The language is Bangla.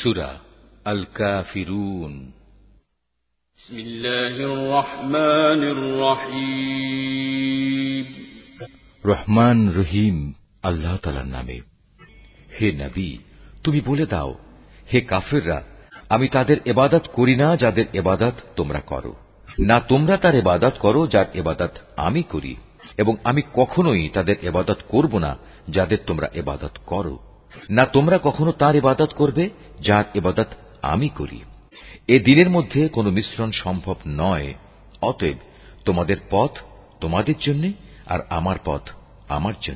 সুরা আল কাফিরুন بسم الله الرحمن الرحيم রহমান রহিম আল্লাহ তালার নামে হে নবী তুমি বলে দাও হে কাফেররা আমি তাদের এবাদত করি না যাদের এবাদত তোমরা করো না তোমরা তার এবাদত করো যার এবাদত আমি করি এবং আমি কখনোই তাদের এবাদত করব না যাদের তোমরা এবাদত করো না তোমরা কখনো তার ইবাদত করবে যার এবাদত আমি করি। এ দিনের মধ্যে কোন মিশ্রণ সম্ভব নয়। অতএব তোমাদের পথ তোমাদের জন্য আর আমার পথ আমার জন্য।